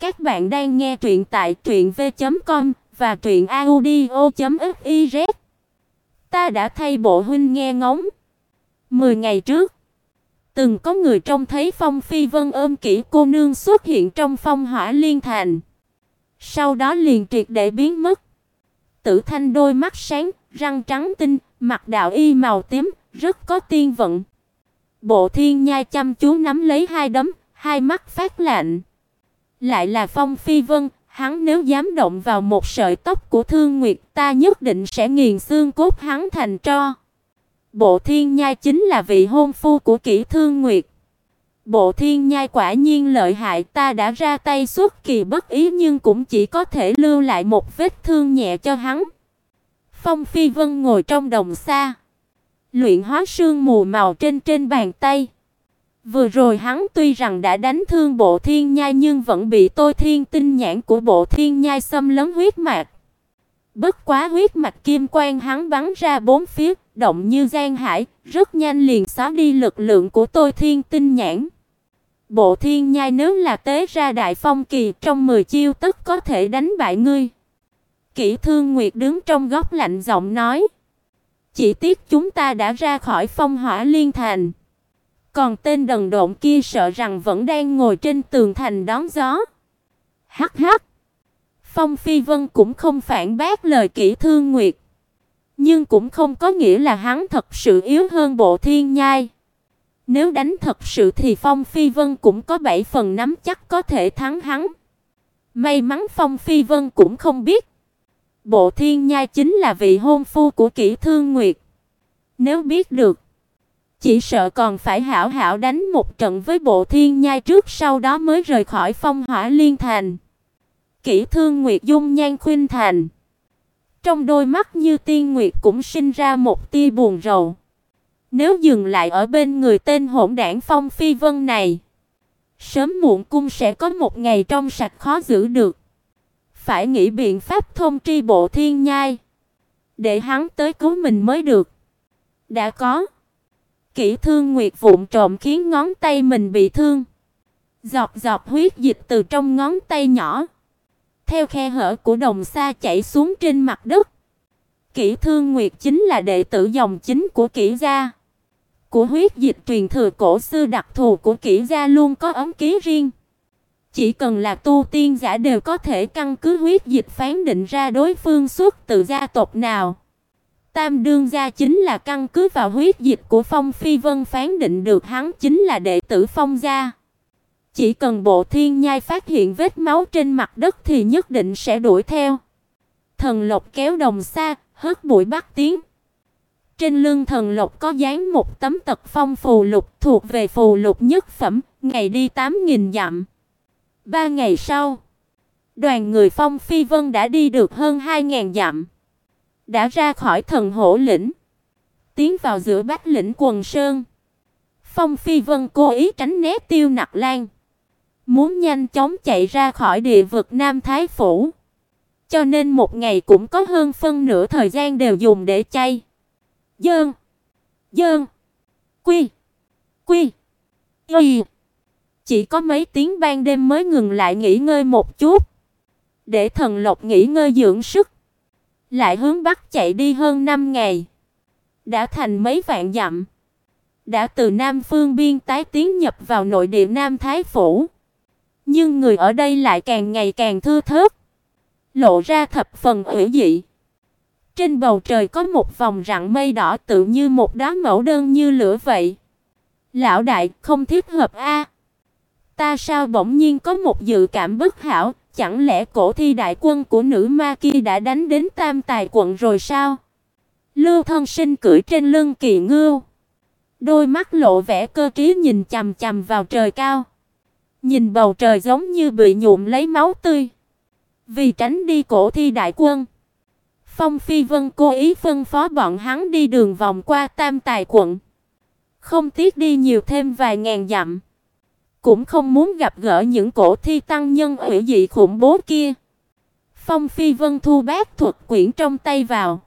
Các bạn đang nghe truyện tại truyệnv.com và truyệnaudio.fiz. Ta đã thay bộ huynh nghe ngóng. Mười ngày trước, từng có người trông thấy Phong Phi Vân ôm kỹ cô nương xuất hiện trong Phong Hỏa Liên Thành. Sau đó liền triệt để biến mất. Tử Thanh đôi mắt sáng, răng trắng tinh, mặc đạo y màu tím, rất có tiên vận. Bộ Thiên Nhai chăm chú nắm lấy hai đấm, hai mắt phát lạnh. Lại là Phong Phi Vân, hắn nếu dám động vào một sợi tóc của Thương Nguyệt, ta nhất định sẽ nghiền xương cốt hắn thành tro. Bộ Thiên Nhai chính là vị hôn phu của Kỷ Thương Nguyệt. Bộ Thiên Nhai quả nhiên lợi hại, ta đã ra tay xuất kỳ bất ý nhưng cũng chỉ có thể lưu lại một vết thương nhẹ cho hắn. Phong Phi Vân ngồi trong đồng xa, luyện hóa sương mù màu trên trên bàn tay. Vừa rồi hắn tuy rằng đã đánh thương Bộ Thiên Nhai nhưng vẫn bị Tôi Thiên tinh nhãn của Bộ Thiên Nhai xâm lấn huyết mạch. Bất quá huyết mạch kim quang hắn bắn ra bốn phía, động như giang hải, rất nhanh liền xóa đi lực lượng của Tôi Thiên tinh nhãn. Bộ Thiên Nhai nếu là tế ra đại phong kỳ trong 10 chiêu tức có thể đánh bại ngươi. Kỷ Thương Nguyệt đứng trong góc lạnh giọng nói: "Chỉ tiếc chúng ta đã ra khỏi Phong Hỏa Liên Thành." Còn tên đần độn kia sợ rằng vẫn đang ngồi trên tường thành đón gió. Hắc hắc. Phong Phi Vân cũng không phản bác lời Kỷ Thương Nguyệt, nhưng cũng không có nghĩa là hắn thật sự yếu hơn Bộ Thiên Nhai. Nếu đánh thật sự thì Phong Phi Vân cũng có 7 phần nắm chắc có thể thắng hắn. May mắn Phong Phi Vân cũng không biết. Bộ Thiên Nhai chính là vị hôn phu của Kỷ Thương Nguyệt. Nếu biết được, chỉ sợ còn phải hảo hảo đánh một trận với Bộ Thiên Nhai trước sau đó mới rời khỏi Phong Hỏa Liên Thành. Kỷ Thương Nguyệt dung nhan khuyên thành, trong đôi mắt như tiên nguyệt cũng sinh ra một tia buồn rầu. Nếu dừng lại ở bên người tên hỗn đảng Phong Phi Vân này, sớm muộn cung sẽ có một ngày trong sạch khó giữ được. Phải nghĩ biện pháp thông tri Bộ Thiên Nhai, để hắn tới cứu mình mới được. Đã có Kỹ Thương Nguyệt vụng trộm khiến ngón tay mình bị thương. Giọt giọt huyết dịch từ trong ngón tay nhỏ, theo khe hở của đồng xa chảy xuống trên mặt đất. Kỷ Thương Nguyệt chính là đệ tử dòng chính của Kỷ gia. Của huyết dịch truyền thừa cổ xưa đặc thù của Kỷ gia luôn có ấm ký riêng. Chỉ cần là tu tiên giả đều có thể căn cứ huyết dịch phán định ra đối phương xuất từ gia tộc nào. Tam đương gia chính là căn cứ vào huyết dịch của Phong Phi Vân phán định được hắn chính là đệ tử Phong gia. Chỉ cần Bộ Thiên Nhai phát hiện vết máu trên mặt đất thì nhất định sẽ đuổi theo. Thần Lộc kéo đồng xa, hất bụi bắt tiếng. Trên lưng thần lộc có dán một tấm tật phong phù lục thuộc về phù lục nhất phẩm, ngày đi 8000 dặm. Ba ngày sau, đoàn người Phong Phi Vân đã đi được hơn 2000 dặm đã ra khỏi thần hổ lĩnh, tiến vào giữa bách lĩnh quần sơn. Phong Phi Vân cố ý tránh né Tiêu Nặc Lan, muốn nhanh chóng chạy ra khỏi địa vực Nam Thái phủ. Cho nên một ngày cũng có hơn phân nửa thời gian đều dùng để chay. Dơn, dơn, quy, quy, y. Chỉ có mấy tiếng ban đêm mới ngừng lại nghỉ ngơi một chút, để thần lộc nghỉ ngơi dưỡng sức. Lại hướng bắc chạy đi hơn 5 ngày. Đã thành mấy vạn dặm. Đã từ Nam phương biên tái tiến nhập vào nội địa Nam Thái phủ. Nhưng người ở đây lại càng ngày càng thưa thớt, lộ ra thập phần ủy dị. Trên bầu trời có một vòng rặng mây đỏ tự như một đóa mẫu đơn như lửa vậy. Lão đại, không thiết hợp a. Ta sao bỗng nhiên có một dự cảm bất hảo, chẳng lẽ cổ thi đại quân của nữ ma kia đã đánh đến Tam Tài quận rồi sao? Lưu Thân Sinh cưỡi trên lưng kỳ ngưu, đôi mắt lộ vẻ cơ trí nhìn chằm chằm vào trời cao. Nhìn bầu trời giống như bị nhuộm lấy máu tươi. Vì tránh đi cổ thi đại quân, Phong Phi Vân cố ý phân phó bọn hắn đi đường vòng qua Tam Tài quận, không tiếc đi nhiều thêm vài ngàn dặm cũng không muốn gặp gỡ những cổ thi tăng nhân hủy dị khủng bố kia. Phong Phi Vân thu bát thuật quyển trong tay vào.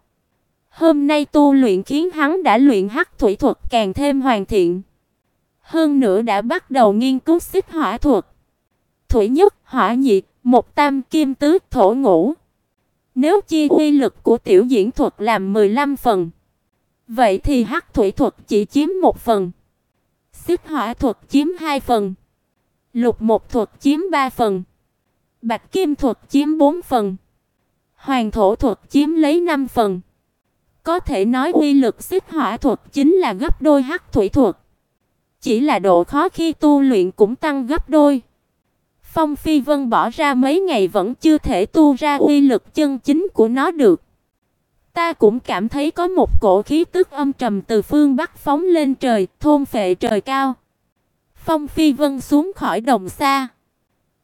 Hôm nay tu luyện khiến hắn đã luyện hắc thủy thuật càng thêm hoàn thiện. Hơn nữa đã bắt đầu nghiên cứu xích hỏa thuật. thủy nhất, hỏa nhị, một tam kim tứ, thổ ngũ. Nếu chia uy lực của tiểu diễn thuật làm 15 phần, vậy thì hắc thủy thuật chỉ chiếm một phần, xích hỏa thuật chiếm 2 phần, lục một thuật chiếm 3 phần, bạch kim thuật chiếm 4 phần, hoàng thổ thuật chiếm lấy 5 phần. Có thể nói uy lực xích hỏa thuật chính là gấp đôi hắc thủy thuật. Chỉ là độ khó khi tu luyện cũng tăng gấp đôi. Phong Phi Vân bỏ ra mấy ngày vẫn chưa thể tu ra uy lực chân chính của nó được. Ta cũng cảm thấy có một cổ khí tức âm trầm từ phương bắc phóng lên trời, thôn phệ trời cao. Phong Phi Vân xuống khỏi đồng xa.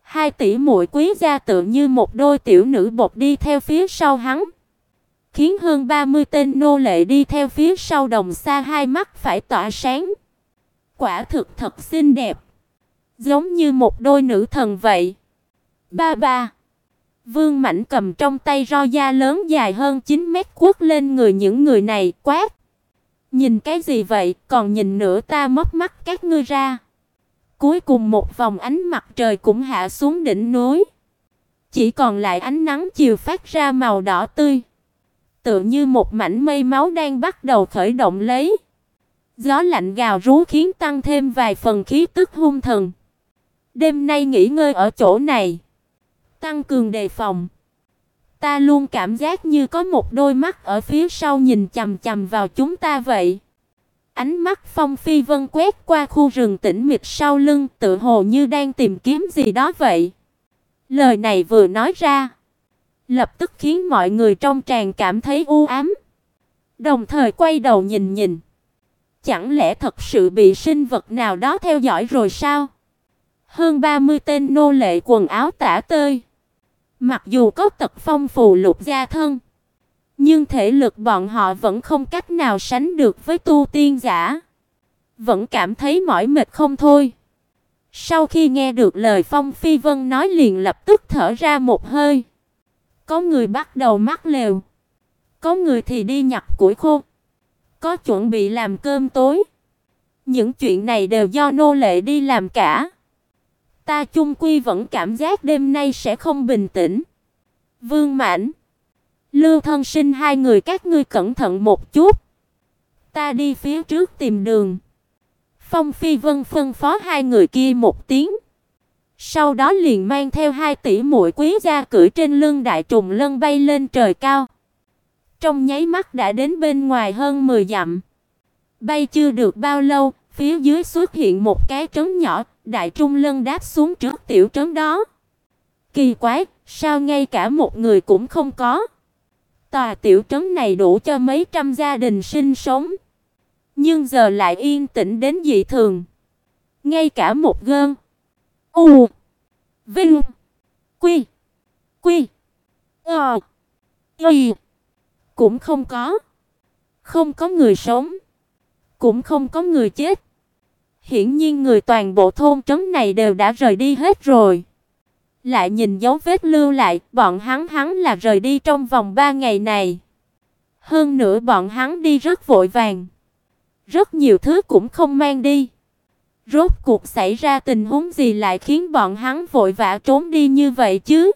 Hai tỷ muội quý gia tự như một đôi tiểu nữ bột đi theo phía sau hắn. Khiến hơn 30 tên nô lệ đi theo phía sau đồng xa hai mắt phải tỏa sáng. Quả thực thật xinh đẹp. Giống như một đôi nữ thần vậy. Ba ba. Vương Mạnh cầm trong tay ro da lớn dài hơn 9 mét quất lên người những người này, quát. Nhìn cái gì vậy, còn nhìn nữa ta móc mắt các ngươi ra. Cuối cùng một vòng ánh mặt trời cũng hạ xuống đỉnh núi. Chỉ còn lại ánh nắng chiều phát ra màu đỏ tươi. Tựa như một mảnh mây máu đang bắt đầu khởi động lấy. Gió lạnh gào rú khiến tăng thêm vài phần khí tức hung thần. Đêm nay nghỉ ngơi ở chỗ này, tăng cường đề phòng. Ta luôn cảm giác như có một đôi mắt ở phía sau nhìn chằm chằm vào chúng ta vậy. Ánh mắt Phong Phi Vân quét qua khu rừng tĩnh mịch sau lưng, tự hồ như đang tìm kiếm gì đó vậy. Lời này vừa nói ra, lập tức khiến mọi người trong tràng cảm thấy u ám, đồng thời quay đầu nhìn nhìn. Chẳng lẽ thật sự bị sinh vật nào đó theo dõi rồi sao? Hơn 30 tên nô lệ quần áo tả tơi. Mặc dù có tật phong phù lục gia thân, nhưng thể lực bọn họ vẫn không cách nào sánh được với tu tiên giả. Vẫn cảm thấy mỏi mệt không thôi. Sau khi nghe được lời Phong Phi Vân nói liền lập tức thở ra một hơi. Có người bắt đầu mắc lều, có người thì đi nhặt củi khô, có chuẩn bị làm cơm tối. Những chuyện này đều do nô lệ đi làm cả. Ta chung quy vẫn cảm giác đêm nay sẽ không bình tĩnh. Vương Mãnh, Lưu Thân Sinh hai người các ngươi cẩn thận một chút. Ta đi phía trước tìm đường. Phong Phi Vân phân phó hai người kia một tiếng. Sau đó liền mang theo hai tỷ muội quý gia cưỡi trên lưng đại trùng lân bay lên trời cao. Trong nháy mắt đã đến bên ngoài hơn 10 dặm. Bay chưa được bao lâu, phía dưới xuất hiện một cái trấn nhỏ, đại trung lân đáp xuống trước tiểu trấn đó. Kỳ quái, sao ngay cả một người cũng không có? Tòa tiểu trấn này đủ cho mấy trăm gia đình sinh sống, nhưng giờ lại yên tĩnh đến dị thường. Ngay cả một gơn. U. Vinh. Quy. Quy. Ờ. Y. Cũng không có. Không có người sống, cũng không có người chết. Hiển nhiên người toàn bộ thôn trấn này đều đã rời đi hết rồi. Lại nhìn dấu vết lưu lại, bọn hắn hắn là rời đi trong vòng 3 ngày này. Hơn nữa bọn hắn đi rất vội vàng. Rất nhiều thứ cũng không mang đi. Rốt cuộc xảy ra tình huống gì lại khiến bọn hắn vội vã trốn đi như vậy chứ?